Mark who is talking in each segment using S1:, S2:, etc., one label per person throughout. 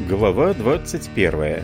S1: Глава 21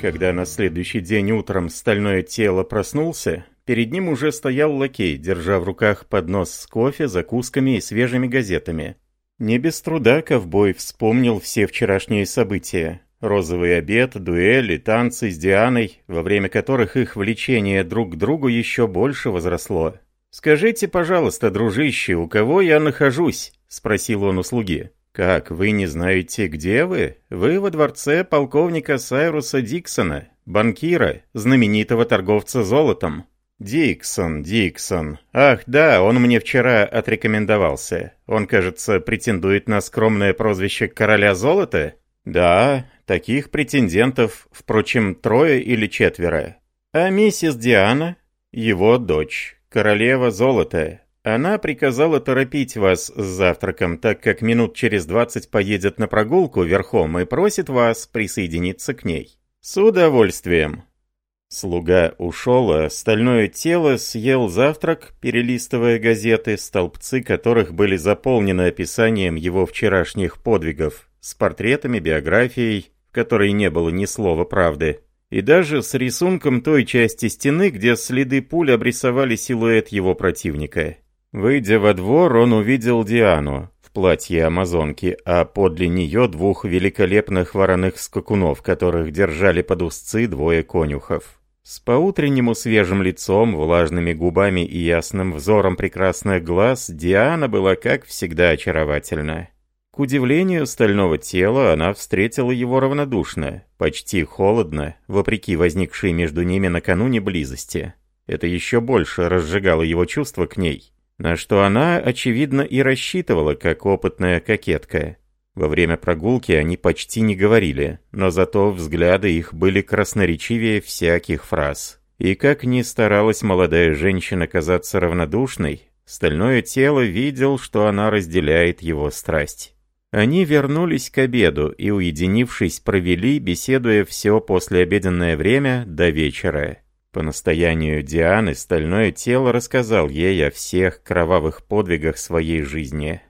S1: Когда на следующий день утром стальное тело проснулся, перед ним уже стоял лакей, держа в руках поднос с кофе, закусками и свежими газетами. Не без труда ковбой вспомнил все вчерашние события. Розовый обед, дуэли, танцы с Дианой, во время которых их влечение друг к другу еще больше возросло. «Скажите, пожалуйста, дружище, у кого я нахожусь?» – спросил он у слуги. «Как, вы не знаете, где вы? Вы во дворце полковника Сайруса Диксона, банкира, знаменитого торговца золотом». «Диксон, Диксон. Ах, да, он мне вчера отрекомендовался. Он, кажется, претендует на скромное прозвище короля золота?» «Да, таких претендентов, впрочем, трое или четверо. А миссис Диана?» «Его дочь, королева золота, она приказала торопить вас с завтраком, так как минут через 20 поедет на прогулку верхом и просит вас присоединиться к ней. С удовольствием. Слуга ушел, а стальное тело съел завтрак, перелистывая газеты, столбцы которых были заполнены описанием его вчерашних подвигов, с портретами, биографией, в которой не было ни слова правды, и даже с рисунком той части стены, где следы пуль обрисовали силуэт его противника. Выйдя во двор, он увидел Диану в платье амазонки, а подле нее двух великолепных вороных скакунов, которых держали под узцы двое конюхов. С поутреннему свежим лицом, влажными губами и ясным взором прекрасных глаз Диана была, как всегда, очаровательна. К удивлению стального тела она встретила его равнодушно, почти холодно, вопреки возникшей между ними накануне близости. Это еще больше разжигало его чувства к ней на что она, очевидно, и рассчитывала, как опытная кокетка. Во время прогулки они почти не говорили, но зато взгляды их были красноречивее всяких фраз. И как ни старалась молодая женщина казаться равнодушной, стальное тело видел, что она разделяет его страсть. Они вернулись к обеду и, уединившись, провели, беседуя все послеобеденное время до вечера по настоянию Дианы стальное тело рассказал ей о всех кровавых подвигах своей жизни.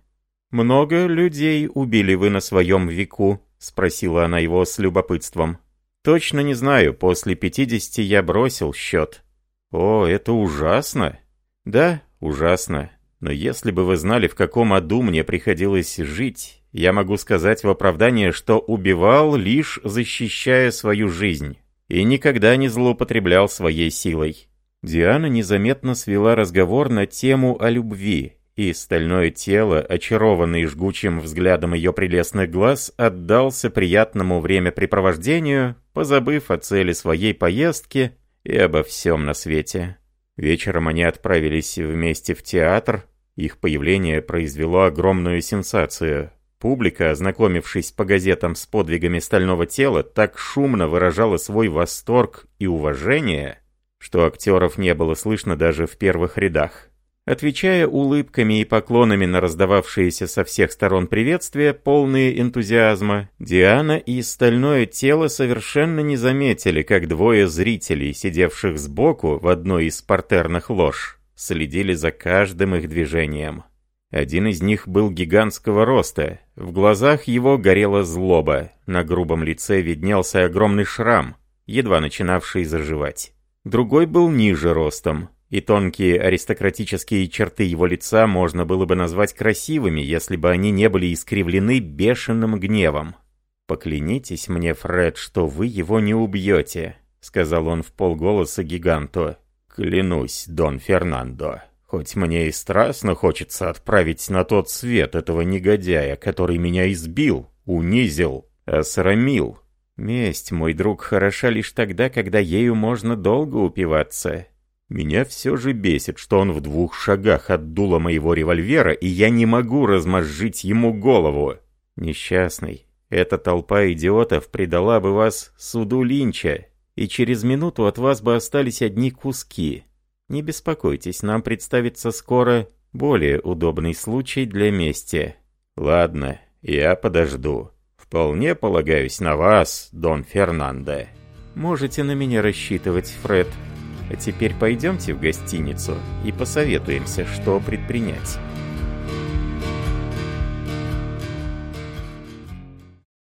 S1: «Много людей убили вы на своем веку?» — спросила она его с любопытством. «Точно не знаю, после пятидесяти я бросил счет». «О, это ужасно!» «Да, ужасно. Но если бы вы знали, в каком аду мне приходилось жить, я могу сказать в оправдание, что убивал, лишь защищая свою жизнь» и никогда не злоупотреблял своей силой. Диана незаметно свела разговор на тему о любви, и стальное тело, очарованный жгучим взглядом ее прелестных глаз, отдался приятному времяпрепровождению, позабыв о цели своей поездки и обо всем на свете. Вечером они отправились вместе в театр, их появление произвело огромную сенсацию. Публика, ознакомившись по газетам с подвигами стального тела, так шумно выражала свой восторг и уважение, что актеров не было слышно даже в первых рядах. Отвечая улыбками и поклонами на раздававшиеся со всех сторон приветствия, полные энтузиазма, Диана и стальное тело совершенно не заметили, как двое зрителей, сидевших сбоку в одной из партерных лож, следили за каждым их движением. Один из них был гигантского роста. В глазах его горела злоба. На грубом лице виднелся огромный шрам, едва начинавший заживать. Другой был ниже ростом, и тонкие аристократические черты его лица можно было бы назвать красивыми, если бы они не были искривлены бешеным гневом. «Поклянитесь мне, Фред, что вы его не убьете», — сказал он в полголоса гиганту. «Клянусь, Дон Фернандо». Хоть мне и страстно хочется отправить на тот свет этого негодяя, который меня избил, унизил, осрамил. Месть, мой друг, хороша лишь тогда, когда ею можно долго упиваться. Меня все же бесит, что он в двух шагах от дула моего револьвера, и я не могу размозжить ему голову. Несчастный, эта толпа идиотов предала бы вас суду Линча, и через минуту от вас бы остались одни куски. Не беспокойтесь, нам представится скоро более удобный случай для мести. Ладно, я подожду. Вполне полагаюсь на вас, Дон Фернандо. Можете на меня рассчитывать, Фред. А теперь пойдемте в гостиницу и посоветуемся, что предпринять.